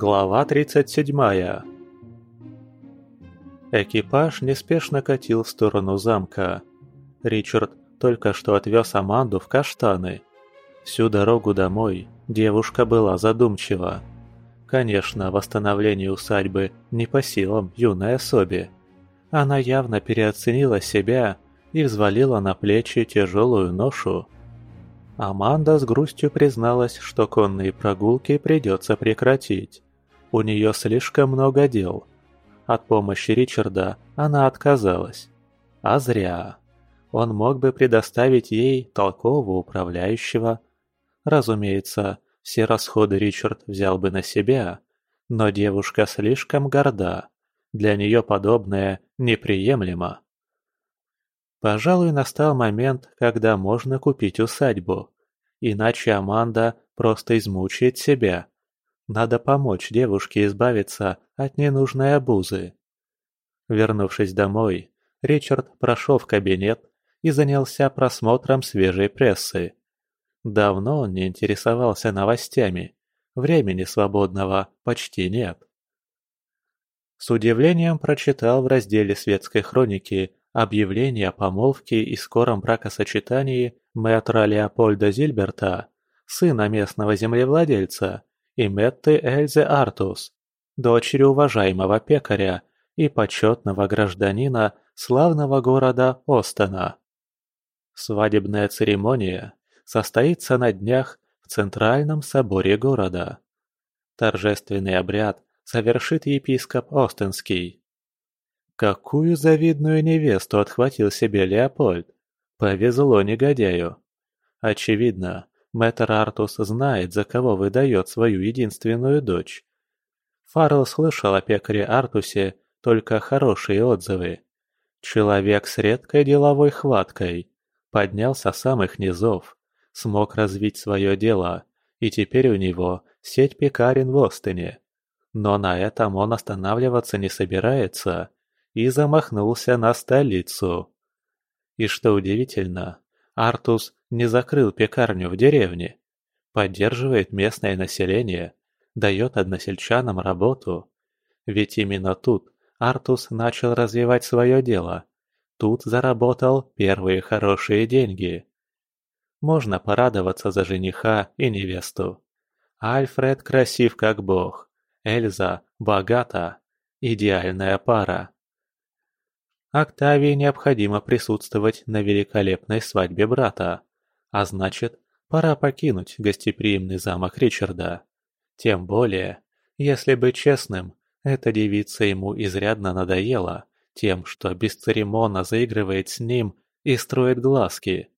Глава 37 Экипаж неспешно катил в сторону замка. Ричард только что отвез Аманду в каштаны. Всю дорогу домой девушка была задумчива. Конечно, восстановление усадьбы не по силам юной особе. Она явно переоценила себя и взвалила на плечи тяжелую ношу. Аманда с грустью призналась, что конные прогулки придется прекратить. У нее слишком много дел. От помощи Ричарда она отказалась. А зря. Он мог бы предоставить ей толкового управляющего. Разумеется, все расходы Ричард взял бы на себя, но девушка слишком горда. Для нее подобное неприемлемо. Пожалуй, настал момент, когда можно купить усадьбу. Иначе Аманда просто измучает себя. Надо помочь девушке избавиться от ненужной обузы. Вернувшись домой, Ричард прошел в кабинет и занялся просмотром свежей прессы. Давно он не интересовался новостями, времени свободного почти нет. С удивлением прочитал в разделе светской хроники объявление о помолвке и скором бракосочетании мэтра Леопольда Зильберта, сына местного землевладельца, и Метты Эльзы Артус, дочери уважаемого пекаря и почетного гражданина славного города Остена. Свадебная церемония состоится на днях в Центральном соборе города. Торжественный обряд совершит епископ Остенский. Какую завидную невесту отхватил себе Леопольд? Повезло негодяю. Очевидно, мэтр Артус знает, за кого выдает свою единственную дочь. Фаррелл слышал о пекаре Артусе только хорошие отзывы. Человек с редкой деловой хваткой. Поднялся с самых низов смог развить свое дело, и теперь у него сеть пекарен в Остине. Но на этом он останавливаться не собирается и замахнулся на столицу. И что удивительно, Артус не закрыл пекарню в деревне, поддерживает местное население, дает односельчанам работу. Ведь именно тут Артус начал развивать свое дело. Тут заработал первые хорошие деньги. Можно порадоваться за жениха и невесту. Альфред красив как бог. Эльза богата. Идеальная пара. Октавии необходимо присутствовать на великолепной свадьбе брата. А значит, пора покинуть гостеприимный замок Ричарда. Тем более, если быть честным, эта девица ему изрядно надоела тем, что бесцеремонно заигрывает с ним и строит глазки.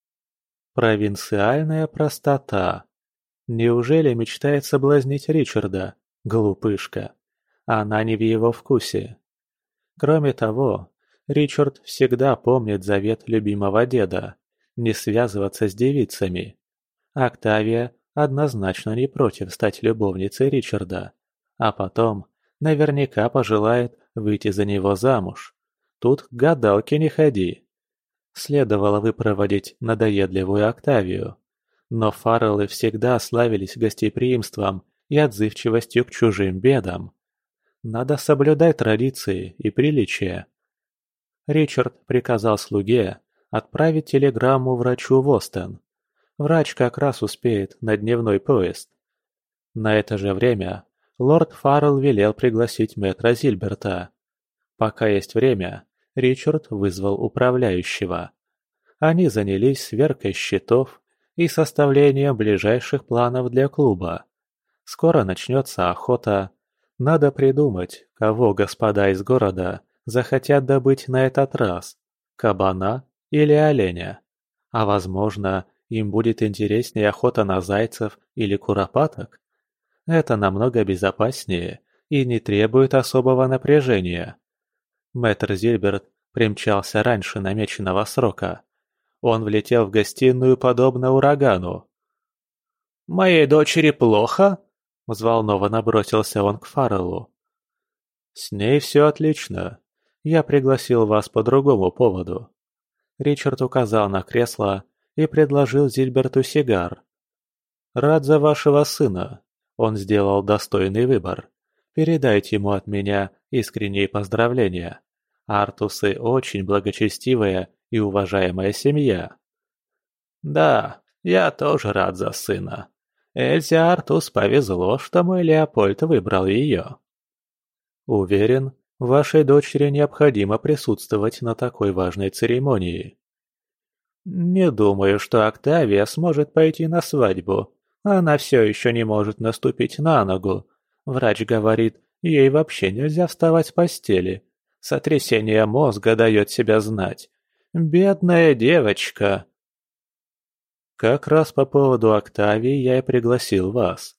Провинциальная простота. Неужели мечтает соблазнить Ричарда, глупышка? Она не в его вкусе. Кроме того, Ричард всегда помнит завет любимого деда – не связываться с девицами. Октавия однозначно не против стать любовницей Ричарда, а потом наверняка пожелает выйти за него замуж. Тут к гадалке не ходи. Следовало выпроводить надоедливую Октавию. Но Фарреллы всегда славились гостеприимством и отзывчивостью к чужим бедам. Надо соблюдать традиции и приличия. Ричард приказал слуге отправить телеграмму врачу в Остен. Врач как раз успеет на дневной поезд. На это же время лорд Фаррелл велел пригласить мэтра Зильберта. Пока есть время, Ричард вызвал управляющего. Они занялись сверкой счетов и составлением ближайших планов для клуба. Скоро начнется охота. Надо придумать, кого господа из города захотят добыть на этот раз – кабана или оленя. А возможно, им будет интереснее охота на зайцев или куропаток. Это намного безопаснее и не требует особого напряжения. Мэтр Зильберт примчался раньше намеченного срока. Он влетел в гостиную подобно урагану. «Моей дочери плохо?» – взволнованно бросился он к Фарреллу. «С ней все отлично. Я пригласил вас по другому поводу». Ричард указал на кресло и предложил Зильберту сигар. «Рад за вашего сына. Он сделал достойный выбор. Передайте ему от меня искренние поздравления. Артусы очень благочестивая и уважаемая семья. Да, я тоже рад за сына. Эльзе Артус повезло, что мой Леопольд выбрал ее. Уверен, вашей дочери необходимо присутствовать на такой важной церемонии. Не думаю, что Октавия сможет пойти на свадьбу. Она все еще не может наступить на ногу. Врач говорит, ей вообще нельзя вставать с постели. Сотрясение мозга дает себя знать. Бедная девочка. Как раз по поводу Октавии я и пригласил вас.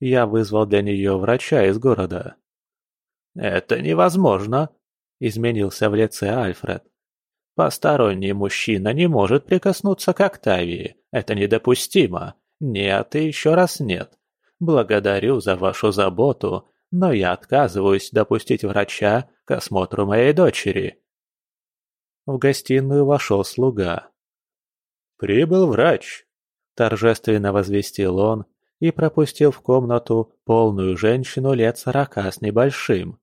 Я вызвал для нее врача из города. «Это невозможно», — изменился в лице Альфред. «Посторонний мужчина не может прикоснуться к Октавии. Это недопустимо. Нет и еще раз нет. Благодарю за вашу заботу, но я отказываюсь допустить врача к осмотру моей дочери». В гостиную вошел слуга. «Прибыл врач», – торжественно возвестил он и пропустил в комнату полную женщину лет сорока с небольшим.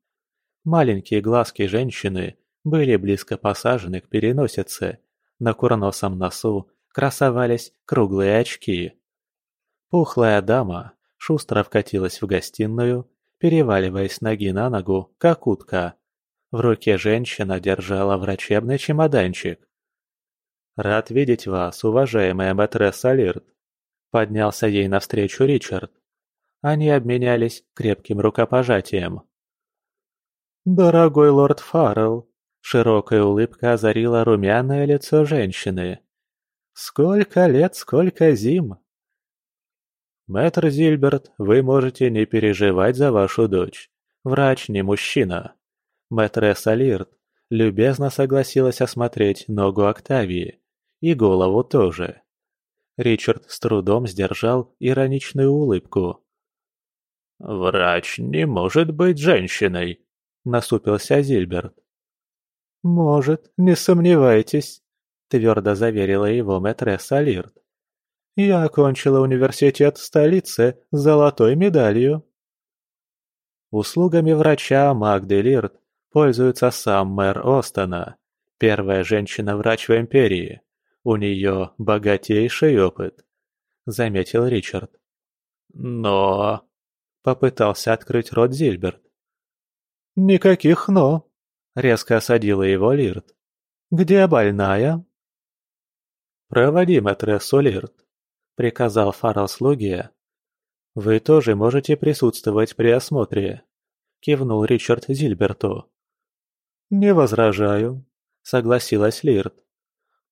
Маленькие глазки женщины были близко посажены к переносице, на курносом носу красовались круглые очки. Пухлая дама шустро вкатилась в гостиную, переваливаясь ноги на ногу, как утка. В руке женщина держала врачебный чемоданчик. «Рад видеть вас, уважаемая матресса Лирт», — поднялся ей навстречу Ричард. Они обменялись крепким рукопожатием. «Дорогой лорд Фаррелл», — широкая улыбка озарила румяное лицо женщины. «Сколько лет, сколько зим!» «Мэтр Зильберт, вы можете не переживать за вашу дочь. Врач не мужчина. Мэтресса Лирт любезно согласилась осмотреть ногу Октавии, и голову тоже. Ричард с трудом сдержал ироничную улыбку. «Врач не может быть женщиной», — насупился Зильберт. «Может, не сомневайтесь», — твердо заверила его мэтресса Лирт. «Я окончила университет в столице с золотой медалью». Услугами врача Магды Лирт пользуется сам мэр Остона, первая женщина-врач в Империи. У нее богатейший опыт», — заметил Ричард. «Но...» — попытался открыть рот Зильберт. «Никаких «но», — резко осадила его Лирт. «Где больная?» «Проводи матрессу Лирт», — приказал Фаррелл слуге. «Вы тоже можете присутствовать при осмотре», — кивнул Ричард Зильберту. «Не возражаю», — согласилась Лирт.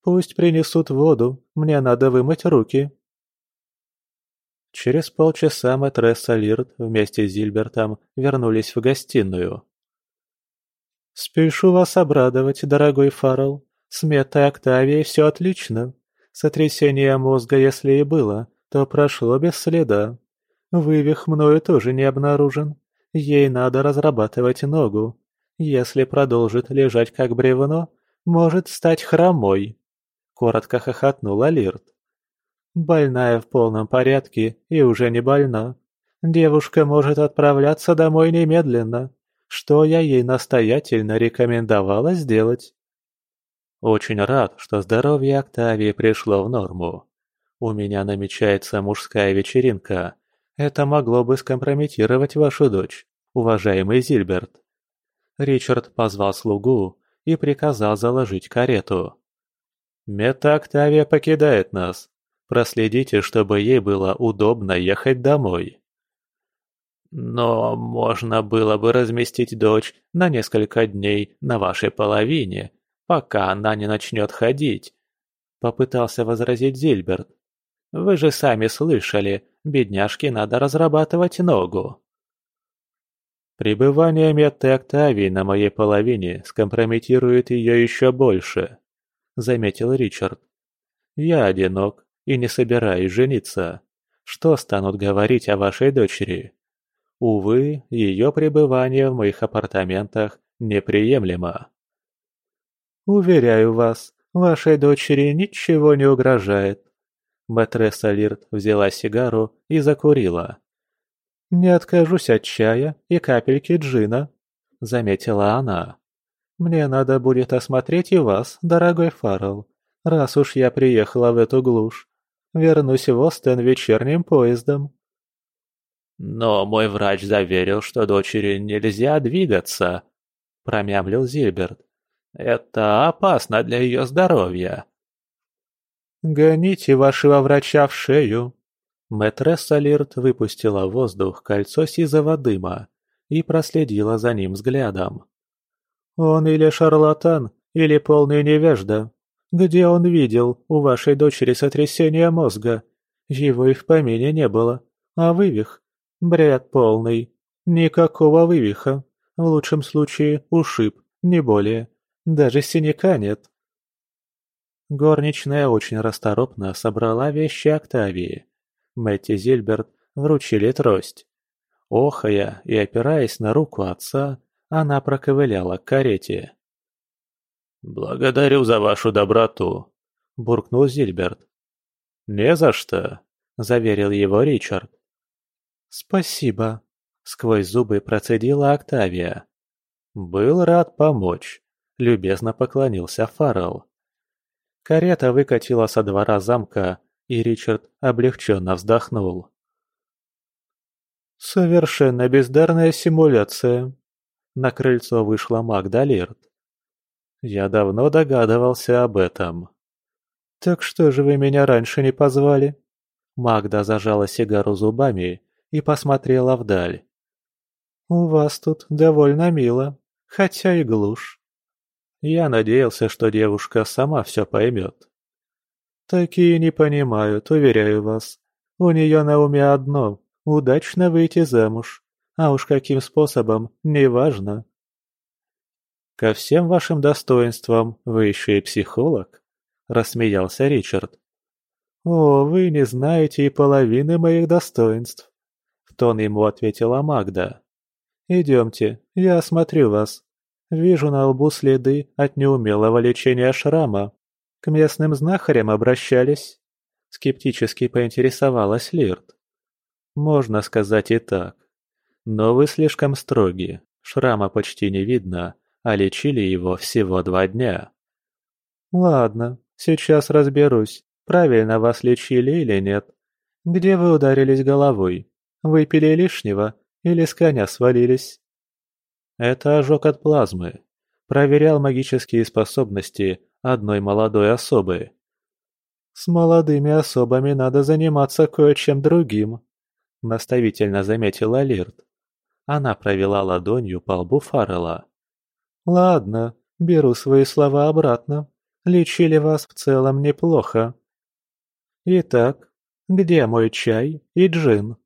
Пусть принесут воду, мне надо вымыть руки. Через полчаса матресса Лирт вместе с Зильбертом вернулись в гостиную. «Спешу вас обрадовать, дорогой Фаррелл. С Метой Октавией все отлично. Сотрясение мозга, если и было, то прошло без следа. Вывих мною тоже не обнаружен. Ей надо разрабатывать ногу. Если продолжит лежать как бревно, может стать хромой. Коротко хохотнула Лирт. «Больная в полном порядке и уже не больна. Девушка может отправляться домой немедленно, что я ей настоятельно рекомендовала сделать». Очень рад, что здоровье Октавии пришло в норму. У меня намечается мужская вечеринка. Это могло бы скомпрометировать вашу дочь, уважаемый Зильберт. Ричард позвал слугу и приказал заложить карету. Мета Октавия покидает нас. Проследите, чтобы ей было удобно ехать домой. Но можно было бы разместить дочь на несколько дней на вашей половине, пока она не начнет ходить. Попытался возразить Зильберт. Вы же сами слышали, бедняжке надо разрабатывать ногу. Пребывание Метты Октавии на моей половине скомпрометирует ее еще больше. — заметил Ричард. «Я одинок и не собираюсь жениться. Что станут говорить о вашей дочери? Увы, ее пребывание в моих апартаментах неприемлемо». «Уверяю вас, вашей дочери ничего не угрожает». Матресса Лирт взяла сигару и закурила. «Не откажусь от чая и капельки джина», — заметила она. «Мне надо будет осмотреть и вас, дорогой Фаррелл, раз уж я приехала в эту глушь. Вернусь в Остен вечерним поездом». «Но мой врач заверил, что дочери нельзя двигаться», — промямлил Зильберт. «Это опасно для ее здоровья». «Гоните вашего врача в шею!» Мэтресса Лирт выпустила в воздух кольцо сизого дыма и проследила за ним взглядом. «Он или шарлатан, или полный невежда. Где он видел у вашей дочери сотрясение мозга? Его и в помине не было. А вывих? Бред полный. Никакого вывиха. В лучшем случае ушиб, не более. Даже синяка нет. Горничная очень расторопно собрала вещи Октавии. Мэтти Зильберт вручили трость. Охая и опираясь на руку отца, она проковыляла к карете. «Благодарю за вашу доброту», — буркнул Зильберт. «Не за что», — заверил его Ричард. «Спасибо», — сквозь зубы процедила Октавия. «Был рад помочь», — любезно поклонился Фаррелл. Карета выкатила со двора замка, и Ричард облегченно вздохнул. «Совершенно бездарная симуляция», — на крыльцо вышла Магда Лирт. «Я давно догадывался об этом». «Так что же вы меня раньше не позвали?» Магда зажала сигару зубами и посмотрела вдаль. «У вас тут довольно мило, хотя и глушь. Я надеялся, что девушка сама все поймет. Такие не понимают, уверяю вас. У нее на уме одно – удачно выйти замуж. А уж каким способом, неважно. «Ко всем вашим достоинствам вы еще и психолог?» – рассмеялся Ричард. «О, вы не знаете и половины моих достоинств», – тон ему ответила Магда. «Идемте, я осмотрю вас. Вижу на лбу следы от неумелого лечения шрама. К местным знахарям обращались?» Скептически поинтересовалась Лирт. «Можно сказать и так. Но вы слишком строги. Шрама почти не видно, а лечили его всего два дня». «Ладно, сейчас разберусь, правильно вас лечили или нет. Где вы ударились головой? Выпили лишнего или с коня свалились?» Это ожог от плазмы. Проверял магические способности одной молодой особы. «С молодыми особами надо заниматься кое-чем другим», — наставительно заметила Лирт. Она провела ладонью по лбу Фаррелла. «Ладно, беру свои слова обратно. Лечили вас в целом неплохо. Итак, где мой чай и джин?»